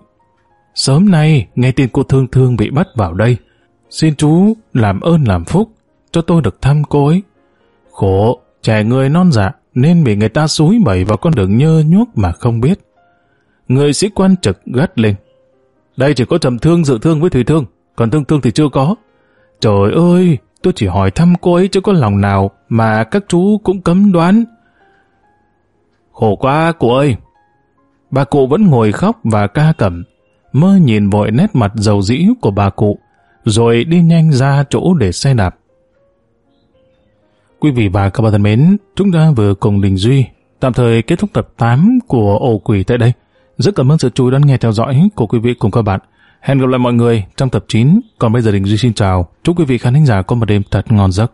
Sớm nay, nghe tin cô Thương Thương bị bắt vào đây. Xin chú làm ơn làm phúc, cho tôi được thăm cô ấy. Khổ, trẻ người non dạ, nên bị người ta xúi bẩy vào con đường nhơ nhuốc mà không biết. Người sĩ quan trực gắt lên. Đây chỉ có trầm thương dự thương với thủy thương, còn thương thương thì chưa có. Trời ơi, tôi chỉ hỏi thăm cô ấy chứ có lòng nào mà các chú cũng cấm đoán. Khổ quá cụ ơi! Bà cụ vẫn ngồi khóc và ca cẩm, mơ nhìn vội nét mặt dầu dĩ của bà cụ, rồi đi nhanh ra chỗ để xe đạp. Quý vị và các bạn thân mến, chúng ta vừa cùng Đình Duy tạm thời kết thúc tập 8 của Ổ Quỷ tại đây. Rất cảm ơn sự chú ý đón nghe theo dõi của quý vị cùng các bạn. Hẹn gặp lại mọi người trong tập 9. Còn bây giờ Đình Duy xin chào. Chúc quý vị khán thính giả có một đêm thật ngon giấc.